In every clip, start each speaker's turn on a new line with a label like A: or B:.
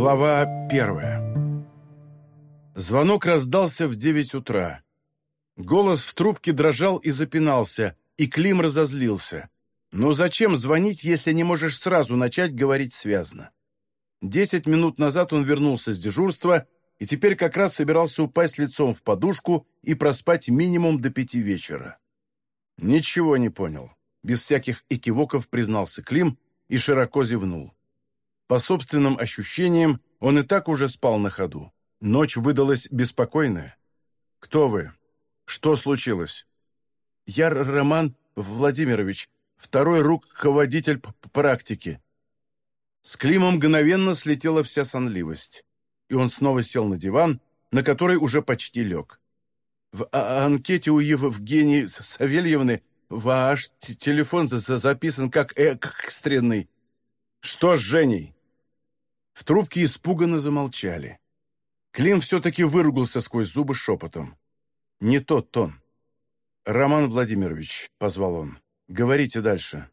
A: Глава первая Звонок раздался в девять утра. Голос в трубке дрожал и запинался, и Клим разозлился. Но зачем звонить, если не можешь сразу начать говорить связно? Десять минут назад он вернулся с дежурства и теперь как раз собирался упасть лицом в подушку и проспать минимум до пяти вечера. Ничего не понял. Без всяких экивоков признался Клим и широко зевнул. По собственным ощущениям, он и так уже спал на ходу. Ночь выдалась беспокойная. «Кто вы? Что случилось?» «Я Роман Владимирович, второй руководитель по практике». С Климом мгновенно слетела вся сонливость, и он снова сел на диван, на который уже почти лег. В а, анкете у Евгении Савельевны ваш телефон записан как экстренный. Что с Женей? В трубке испуганно замолчали. Клим все-таки выругался сквозь зубы шепотом. Не тот тон. «Роман Владимирович», — позвал он, — «говорите дальше».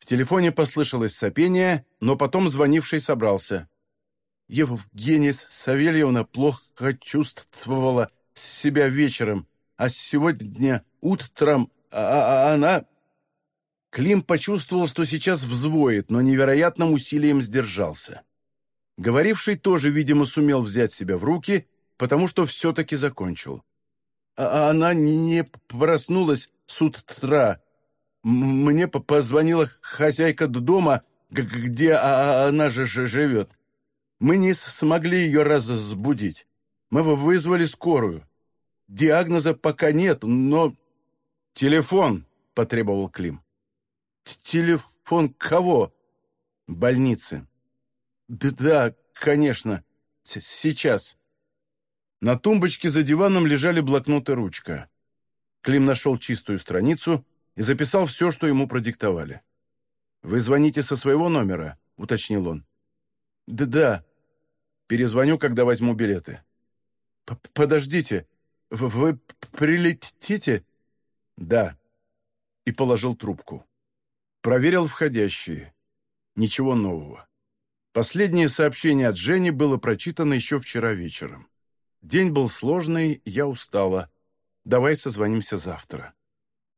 A: В телефоне послышалось сопение, но потом звонивший собрался. Евгения Савельевна плохо чувствовала себя вечером, а сегодня утром а, а, а она... Клим почувствовал, что сейчас взвоет, но невероятным усилием сдержался. Говоривший тоже, видимо, сумел взять себя в руки, потому что все-таки закончил. А она не проснулась с утра. Мне позвонила хозяйка дома, где она же живет. Мы не смогли ее разбудить. Мы вызвали скорую. Диагноза пока нет, но... «Телефон!» — потребовал Клим. «Телефон кого?» «Больницы». Да, конечно. С Сейчас. На тумбочке за диваном лежали блокнот и ручка. Клим нашел чистую страницу и записал все, что ему продиктовали. «Вы звоните со своего номера?» — уточнил он. «Да-да. Перезвоню, когда возьму билеты». П «Подождите. Вы, вы прилетите?» «Да». И положил трубку. Проверил входящие. Ничего нового. Последнее сообщение от Жени было прочитано еще вчера вечером. День был сложный, я устала. Давай созвонимся завтра.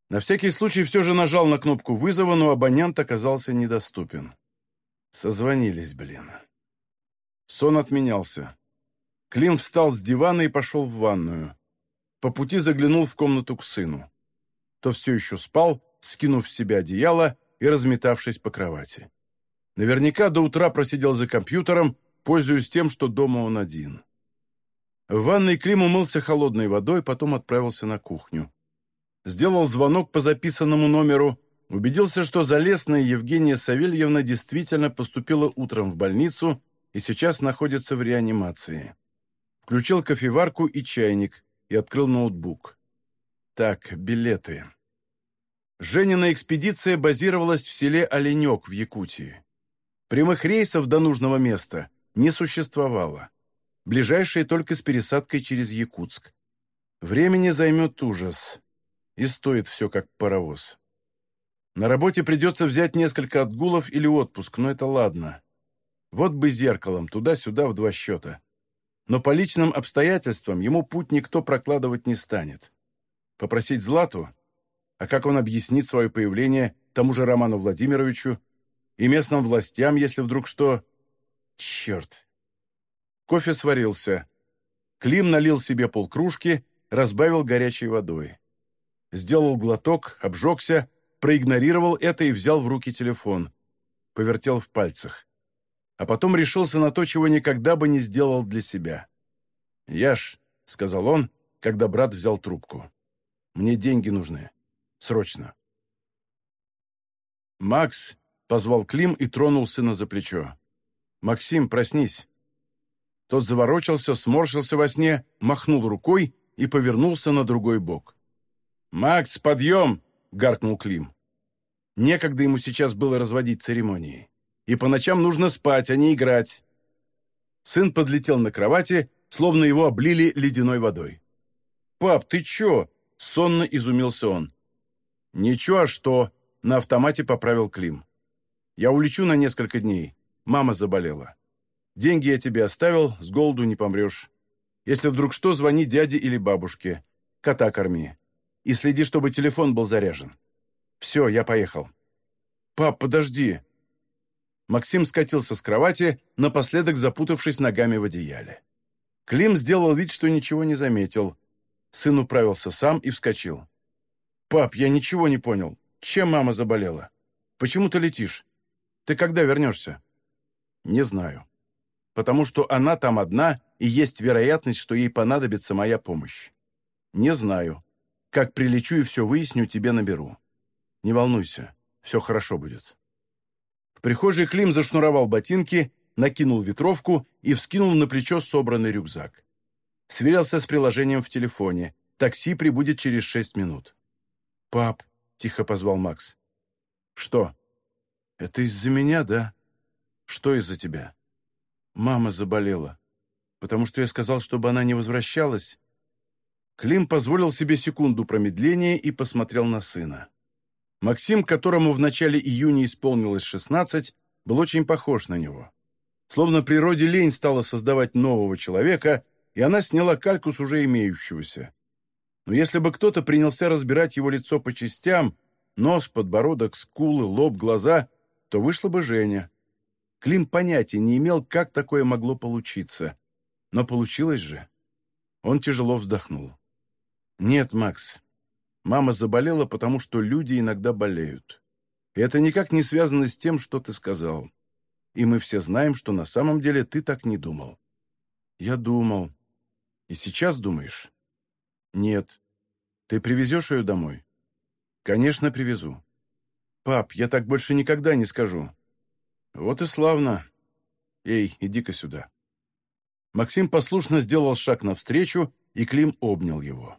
A: На всякий случай все же нажал на кнопку вызова, но абонент оказался недоступен. Созвонились, блин. Сон отменялся. Клим встал с дивана и пошел в ванную. По пути заглянул в комнату к сыну. То все еще спал, скинув с себя одеяло и разметавшись по кровати. Наверняка до утра просидел за компьютером, пользуясь тем, что дома он один. В ванной Клим умылся холодной водой, потом отправился на кухню. Сделал звонок по записанному номеру, убедился, что Залесная Евгения Савельевна действительно поступила утром в больницу и сейчас находится в реанимации. Включил кофеварку и чайник и открыл ноутбук. Так, билеты. Женина экспедиция базировалась в селе Оленек в Якутии. Прямых рейсов до нужного места не существовало. Ближайшие только с пересадкой через Якутск. Времени займет ужас. И стоит все как паровоз. На работе придется взять несколько отгулов или отпуск, но это ладно. Вот бы зеркалом, туда-сюда в два счета. Но по личным обстоятельствам ему путь никто прокладывать не станет. Попросить Злату? А как он объяснит свое появление тому же Роману Владимировичу, и местным властям, если вдруг что... Черт! Кофе сварился. Клим налил себе полкружки, разбавил горячей водой. Сделал глоток, обжегся, проигнорировал это и взял в руки телефон. Повертел в пальцах. А потом решился на то, чего никогда бы не сделал для себя. «Яш», — сказал он, когда брат взял трубку, — «мне деньги нужны. Срочно». Макс Позвал Клим и тронул сына за плечо. «Максим, проснись!» Тот заворочился, сморщился во сне, махнул рукой и повернулся на другой бок. «Макс, подъем!» — гаркнул Клим. Некогда ему сейчас было разводить церемонии. И по ночам нужно спать, а не играть. Сын подлетел на кровати, словно его облили ледяной водой. «Пап, ты чё?» — сонно изумился он. «Ничего, а что?» — на автомате поправил Клим. Я улечу на несколько дней. Мама заболела». Деньги я тебе оставил, с голоду не помрешь. Если вдруг что, звони дяде или бабушке. Кота корми. И следи, чтобы телефон был заряжен. Все, я поехал. Пап, подожди. Максим скатился с кровати, напоследок запутавшись ногами в одеяле. Клим сделал вид, что ничего не заметил. Сын управился сам и вскочил. «Пап, я ничего не понял. Чем мама заболела? Почему ты летишь? Ты когда вернешься?» «Не знаю. Потому что она там одна, и есть вероятность, что ей понадобится моя помощь. Не знаю. Как прилечу и все выясню, тебе наберу. Не волнуйся, все хорошо будет». В прихожей Клим зашнуровал ботинки, накинул ветровку и вскинул на плечо собранный рюкзак. Сверился с приложением в телефоне. Такси прибудет через шесть минут. «Пап», — тихо позвал Макс. «Что? Это из-за меня, да? Что из-за тебя?» «Мама заболела. Потому что я сказал, чтобы она не возвращалась?» Клим позволил себе секунду промедления и посмотрел на сына. Максим, которому в начале июня исполнилось шестнадцать, был очень похож на него. Словно природе лень стала создавать нового человека, и она сняла кальку с уже имеющегося. Но если бы кто-то принялся разбирать его лицо по частям, нос, подбородок, скулы, лоб, глаза, то вышла бы Женя. Клим понятия не имел, как такое могло получиться. Но получилось же. Он тяжело вздохнул. «Нет, Макс, мама заболела, потому что люди иногда болеют. И это никак не связано с тем, что ты сказал. И мы все знаем, что на самом деле ты так не думал». «Я думал. И сейчас думаешь?» «Нет. Ты привезешь ее домой?» «Конечно, привезу». «Пап, я так больше никогда не скажу». «Вот и славно. Эй, иди-ка сюда». Максим послушно сделал шаг навстречу, и Клим обнял его.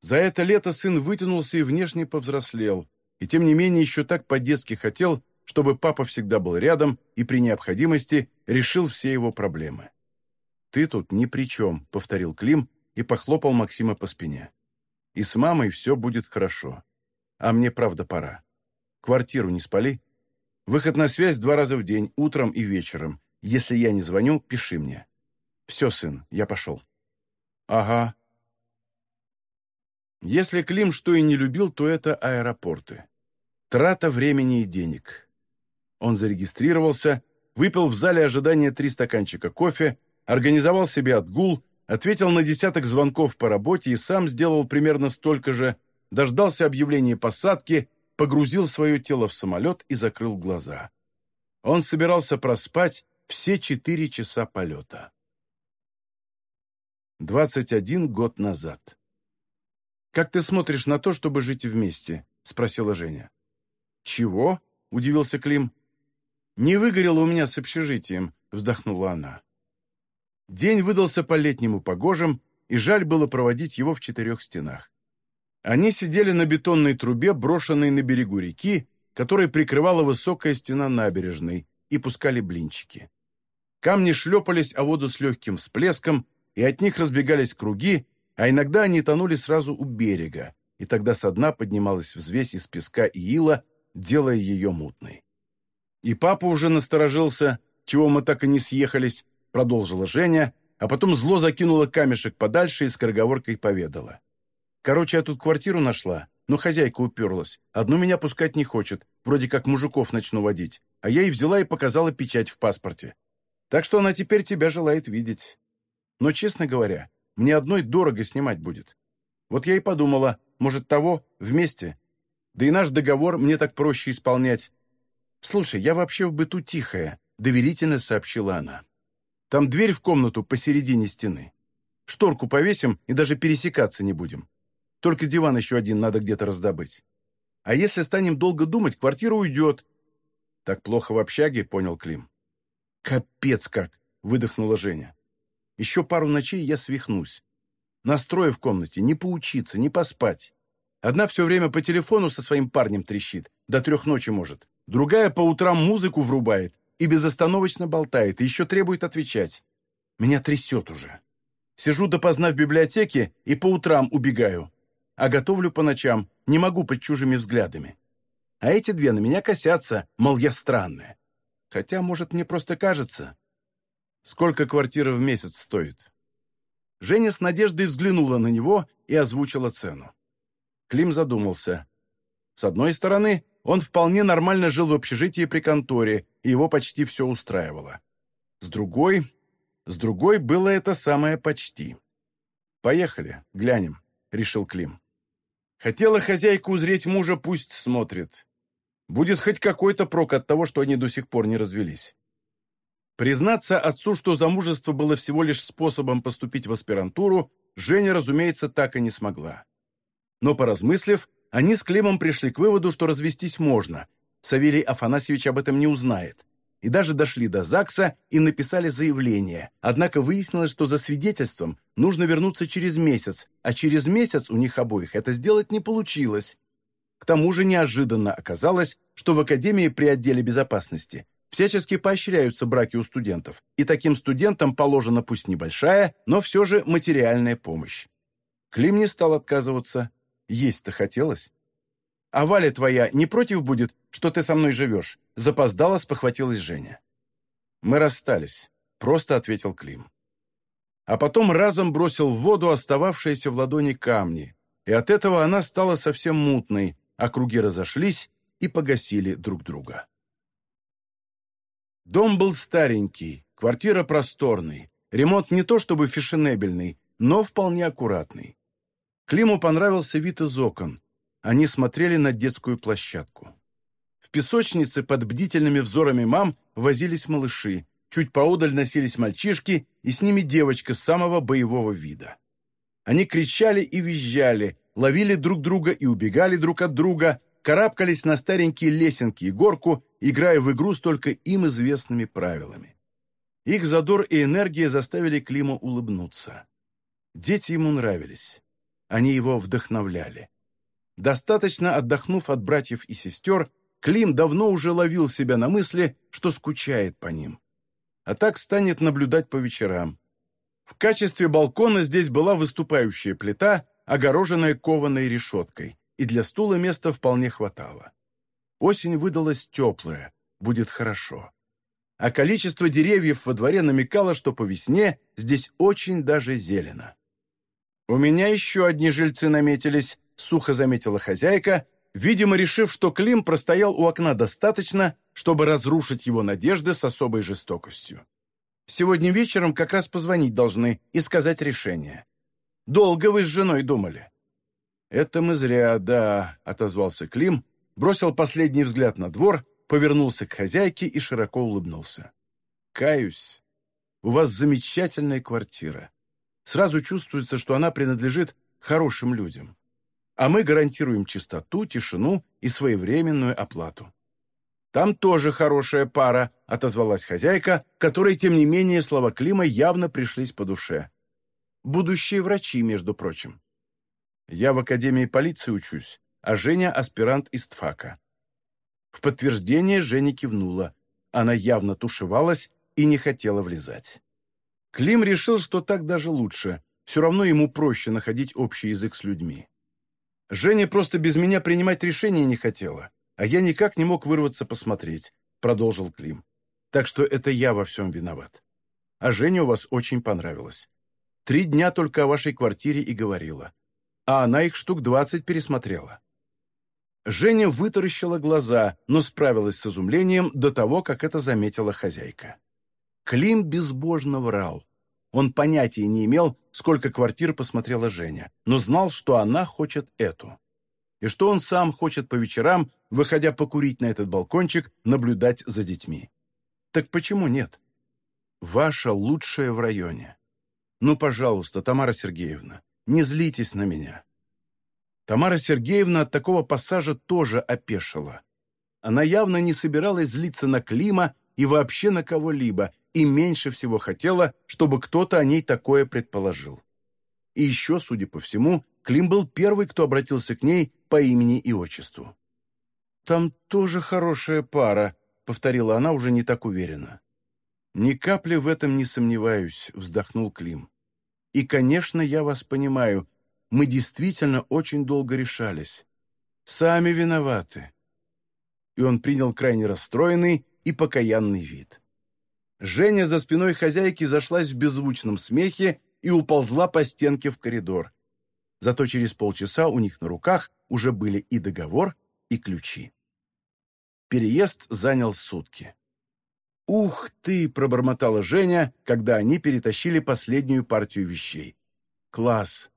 A: За это лето сын вытянулся и внешне повзрослел, и тем не менее еще так по-детски хотел, чтобы папа всегда был рядом и при необходимости решил все его проблемы. «Ты тут ни при чем», — повторил Клим, и похлопал Максима по спине. «И с мамой все будет хорошо. А мне, правда, пора. Квартиру не спали. Выход на связь два раза в день, утром и вечером. Если я не звоню, пиши мне. Все, сын, я пошел». «Ага». Если Клим что и не любил, то это аэропорты. Трата времени и денег. Он зарегистрировался, выпил в зале ожидания три стаканчика кофе, организовал себе отгул, ответил на десяток звонков по работе и сам сделал примерно столько же, дождался объявления посадки, погрузил свое тело в самолет и закрыл глаза. Он собирался проспать все четыре часа полета. 21 год назад. «Как ты смотришь на то, чтобы жить вместе?» — спросила Женя. «Чего?» — удивился Клим. «Не выгорело у меня с общежитием», — вздохнула она. День выдался по-летнему погожим, и жаль было проводить его в четырех стенах. Они сидели на бетонной трубе, брошенной на берегу реки, которой прикрывала высокая стена набережной, и пускали блинчики. Камни шлепались о воду с легким всплеском, и от них разбегались круги, а иногда они тонули сразу у берега, и тогда со дна поднималась взвесь из песка и ила, делая ее мутной. И папа уже насторожился, чего мы так и не съехались, — продолжила Женя, а потом зло закинула камешек подальше и скороговоркой поведала. «Короче, я тут квартиру нашла, но хозяйка уперлась. Одну меня пускать не хочет, вроде как мужиков начну водить, а я ей взяла и показала печать в паспорте. Так что она теперь тебя желает видеть. Но, честно говоря, мне одной дорого снимать будет. Вот я и подумала, может, того, вместе. Да и наш договор мне так проще исполнять. Слушай, я вообще в быту тихая», — доверительно сообщила она. Там дверь в комнату посередине стены. Шторку повесим и даже пересекаться не будем. Только диван еще один надо где-то раздобыть. А если станем долго думать, квартира уйдет. Так плохо в общаге, понял Клим. Капец как, выдохнула Женя. Еще пару ночей я свихнусь. Настроя в комнате, не поучиться, не поспать. Одна все время по телефону со своим парнем трещит, до трех ночи может. Другая по утрам музыку врубает, и безостановочно болтает, и еще требует отвечать. Меня трясет уже. Сижу допоздна в библиотеке и по утрам убегаю. А готовлю по ночам, не могу под чужими взглядами. А эти две на меня косятся, мол, я странная. Хотя, может, мне просто кажется. Сколько квартира в месяц стоит?» Женя с надеждой взглянула на него и озвучила цену. Клим задумался. С одной стороны, он вполне нормально жил в общежитии при конторе, и его почти все устраивало. С другой... С другой было это самое «почти». «Поехали, глянем», — решил Клим. Хотела хозяйка узреть мужа, пусть смотрит. Будет хоть какой-то прок от того, что они до сих пор не развелись. Признаться отцу, что замужество было всего лишь способом поступить в аспирантуру, Женя, разумеется, так и не смогла. Но, поразмыслив, они с Климом пришли к выводу, что развестись можно. Савелий Афанасьевич об этом не узнает. И даже дошли до ЗАГСа и написали заявление. Однако выяснилось, что за свидетельством нужно вернуться через месяц, а через месяц у них обоих это сделать не получилось. К тому же неожиданно оказалось, что в Академии при отделе безопасности всячески поощряются браки у студентов, и таким студентам положена пусть небольшая, но все же материальная помощь. Клим не стал отказываться, есть-то хотелось. «А Валя твоя не против будет, что ты со мной живешь?» Запоздала, спохватилась Женя. «Мы расстались», — просто ответил Клим. А потом разом бросил в воду остававшиеся в ладони камни, и от этого она стала совсем мутной, а круги разошлись и погасили друг друга. Дом был старенький, квартира просторный, ремонт не то чтобы фешенебельный, но вполне аккуратный. Климу понравился вид из окон. Они смотрели на детскую площадку. Песочнице под бдительными взорами мам возились малыши. Чуть поодаль носились мальчишки, и с ними девочка самого боевого вида. Они кричали и визжали, ловили друг друга и убегали друг от друга, карабкались на старенькие лесенки и горку, играя в игру с только им известными правилами. Их задор и энергия заставили Клима улыбнуться. Дети ему нравились. Они его вдохновляли. Достаточно отдохнув от братьев и сестер, Клим давно уже ловил себя на мысли, что скучает по ним. А так станет наблюдать по вечерам. В качестве балкона здесь была выступающая плита, огороженная кованой решеткой, и для стула места вполне хватало. Осень выдалась теплая, будет хорошо. А количество деревьев во дворе намекало, что по весне здесь очень даже зелено. «У меня еще одни жильцы наметились», — сухо заметила хозяйка, видимо, решив, что Клим простоял у окна достаточно, чтобы разрушить его надежды с особой жестокостью. «Сегодня вечером как раз позвонить должны и сказать решение. Долго вы с женой думали?» «Это мы зря, да», — отозвался Клим, бросил последний взгляд на двор, повернулся к хозяйке и широко улыбнулся. «Каюсь. У вас замечательная квартира. Сразу чувствуется, что она принадлежит хорошим людям. А мы гарантируем чистоту, тишину и своевременную оплату. «Там тоже хорошая пара», — отозвалась хозяйка, которой, тем не менее, слова Клима явно пришлись по душе. «Будущие врачи, между прочим». «Я в Академии полиции учусь, а Женя — аспирант из ТФАКа». В подтверждение Женя кивнула. Она явно тушевалась и не хотела влезать. Клим решил, что так даже лучше. Все равно ему проще находить общий язык с людьми. Женя просто без меня принимать решения не хотела, а я никак не мог вырваться посмотреть, продолжил Клим. Так что это я во всем виноват. А Женя у вас очень понравилась. Три дня только о вашей квартире и говорила. А она их штук двадцать пересмотрела. Женя вытаращила глаза, но справилась с изумлением до того, как это заметила хозяйка. Клим безбожно врал. Он понятия не имел, сколько квартир посмотрела Женя, но знал, что она хочет эту. И что он сам хочет по вечерам, выходя покурить на этот балкончик, наблюдать за детьми. Так почему нет? Ваша лучшая в районе. Ну, пожалуйста, Тамара Сергеевна, не злитесь на меня. Тамара Сергеевна от такого пассажа тоже опешила. Она явно не собиралась злиться на Клима и вообще на кого-либо, и меньше всего хотела, чтобы кто-то о ней такое предположил. И еще, судя по всему, Клим был первый, кто обратился к ней по имени и отчеству. «Там тоже хорошая пара», — повторила она уже не так уверенно. «Ни капли в этом не сомневаюсь», — вздохнул Клим. «И, конечно, я вас понимаю. Мы действительно очень долго решались. Сами виноваты». И он принял крайне расстроенный и покаянный вид. Женя за спиной хозяйки зашлась в беззвучном смехе и уползла по стенке в коридор. Зато через полчаса у них на руках уже были и договор, и ключи. Переезд занял сутки. «Ух ты!» — пробормотала Женя, когда они перетащили последнюю партию вещей. «Класс!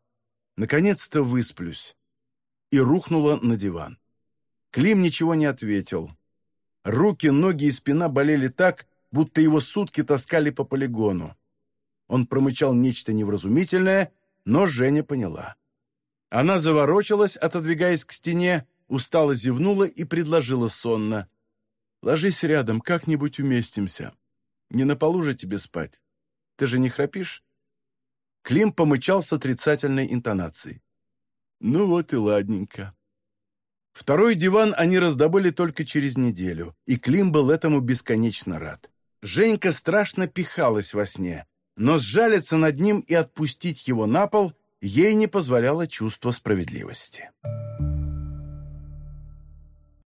A: Наконец-то высплюсь!» И рухнула на диван. Клим ничего не ответил. Руки, ноги и спина болели так, будто его сутки таскали по полигону. Он промычал нечто невразумительное, но Женя поняла. Она заворочилась, отодвигаясь к стене, устало зевнула и предложила сонно. «Ложись рядом, как-нибудь уместимся. Не на полу же тебе спать. Ты же не храпишь?» Клим помычал с отрицательной интонацией. «Ну вот и ладненько». Второй диван они раздобыли только через неделю, и Клим был этому бесконечно рад. Женька страшно пихалась во сне, но сжалиться над ним и отпустить его на пол ей не позволяло чувство справедливости.